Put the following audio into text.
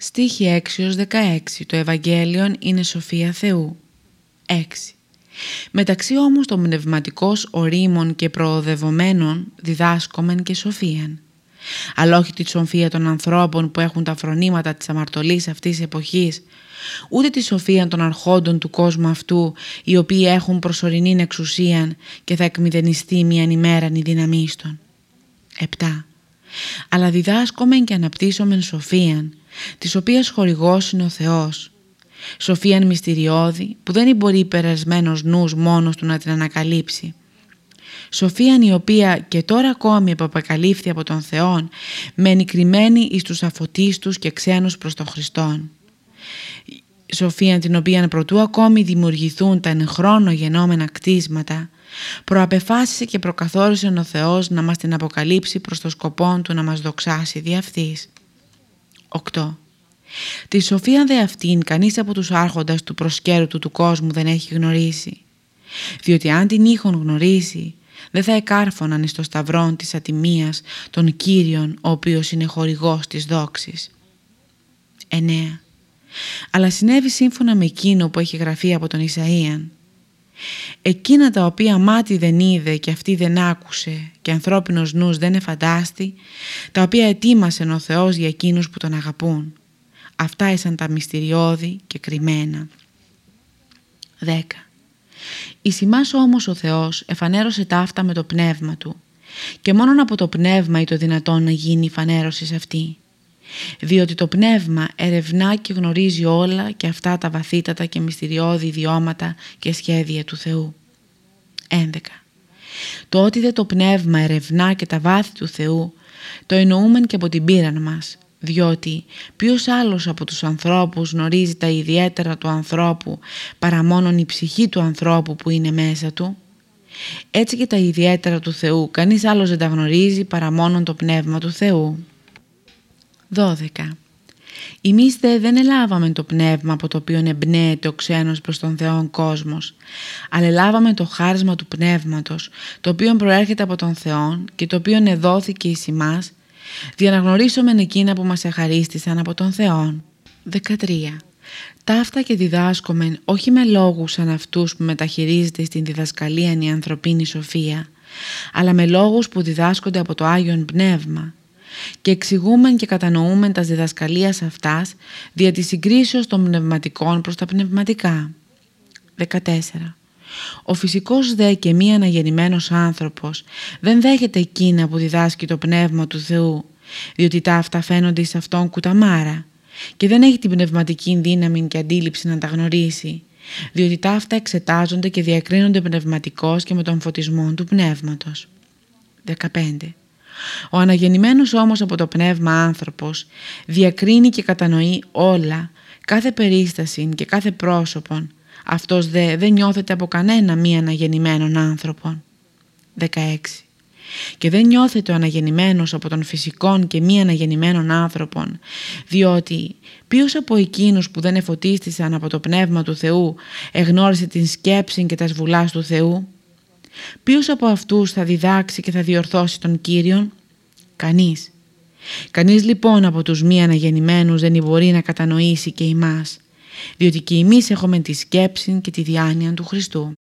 Στοίχη 6 16 Το Ευαγγέλιο είναι σοφία Θεού. 6 Μεταξύ όμως των πνευματικός ορίμων και προοδευομένων διδάσκομεν και σοφίαν. Αλλά όχι τη σοφία των ανθρώπων που έχουν τα φρονήματα της αμαρτωλής αυτής της εποχής ούτε τη σοφία των αρχόντων του κόσμου αυτού οι οποίοι έχουν προσωρινή εξουσία και θα εκμηδενιστεί μιαν ημέραν η δύναμή 7 αλλά διδάσκομεν και αναπτύσσομεν σοφίαν της οποίας χορηγός είναι ο Θεός. Σοφίαν μυστηριώδη που δεν μπορεί περασμένος νους μόνος του να την ανακαλύψει. Σοφίαν η οποία και τώρα ακόμη επαπακαλύφθη από τον Θεόν μένει κρυμμένη εις τους αφωτίστους και ξένους προς τον Χριστόν. Σοφίαν την οποία προτού ακόμη δημιουργηθούν τα εν χρόνο γενόμενα κτίσματα προαπεφάσισε και προκαθόρισε ο Θεός να μας την αποκαλύψει προς το σκοπό του να μας δοξάσει δι' αυτής. 8. Τη σοφία δε αυτήν κανείς από τους άρχοντας του προσκέρου του του κόσμου δεν έχει γνωρίσει. Διότι αν την είχον γνωρίσει, δεν θα εκάρφωναν εις το σταυρόν της ατιμίας των Κύριων, ο οποίος είναι χορηγός της δόξης. 9. Αλλά συνέβη σύμφωνα με εκείνο που έχει γραφεί από τον Ισαΐαν Εκείνα τα οποία μάτι δεν είδε και αυτή δεν άκουσε και ανθρώπινος νους δεν εφαντάστη, τα οποία ετοίμασε ο Θεός για εκείνους που τον αγαπούν. Αυτά ήσαν τα μυστηριώδη και κρυμμένα. 10. Εις ημάς όμως ο Θεός εφανέρωσε ταύτα με το πνεύμα Του και μόνον από το πνεύμα ή το δυνατόν να γίνει η φανέρωση σε αυτή διότι το πνεύμα ερευνά και γνωρίζει όλα και αυτά τα βαθύτατα και μυστηριώδη ιδιώματα και σχέδια του Θεού. 11. Το ότι δε το πνεύμα ερευνά και τα βάθη του Θεού το εννοούμεν και από την πείραν μας, διότι ποιος άλλος από τους ανθρώπους γνωρίζει τα ιδιαίτερα του ανθρώπου παρά μόνον η ψυχή του ανθρώπου που είναι μέσα του; Έτσι και τα ιδιαίτερα του Θεού κανείς άλλος δεν τα γνωρίζει παρά μόνον το πνεύμα του Θεού. 12. Εμείς δε δεν ελάβαμε το πνεύμα από το οποίο εμπνέεται ο ξένος προς τον Θεόν κόσμος, αλλά ελάβαμε το χάρισμα του πνεύματος, το οποίο προέρχεται από τον Θεόν και το οποίο εδόθηκε εις εμάς, διαναγνωρίσομεν εκείνα που μας εχαρίστησαν από τον Θεόν. 13. Ταύτα και διδάσκομεν όχι με λόγους σαν αυτούς που μεταχειρίζεται στην διδασκαλία η ανθρωπίνη σοφία, αλλά με λόγους που διδάσκονται από το Άγιον Πνεύμα, και εξηγούμεν και κατανοούμεν τας διδασκαλίας αυτάς δια της συγκρίσεως των πνευματικών προς τα πνευματικά. 14. Ο φυσικός δε και μη αναγεννημένος άνθρωπος δεν δέχεται εκείνα που διδάσκει το Πνεύμα του Θεού, διότι τα αυτά φαίνονται σε αυτόν κουταμάρα και δεν έχει την πνευματική δύναμη και αντίληψη να τα γνωρίσει, διότι τα αυτά εξετάζονται και διακρίνονται πνευματικώς και με τον φωτισμό του Πνεύματος. 15. Ο αναγεννημένος όμως από το πνεύμα άνθρωπος διακρίνει και κατανοεί όλα, κάθε περίσταση και κάθε πρόσωπον. Αυτός δε δεν νιώθεται από κανένα μη αναγεννημένον άνθρωπον. 16. Και δεν νιώθεται ο αναγεννημένος από τον φυσικών και μη αναγεννημένων άνθρωπων, διότι ποιος από εκείνους που δεν εφωτίστησαν από το Πνεύμα του Θεού εγνώρισε την σκέψη και τα σβουλάς του Θεού, Ποιος από αυτούς θα διδάξει και θα διορθώσει τον Κύριον; Κανείς. Κανείς λοιπόν από τους μη αναγεννημένους δεν μπορεί να κατανοήσει και εμάς, διότι και εμείς έχουμε τη σκέψη και τη διάνοια του Χριστού.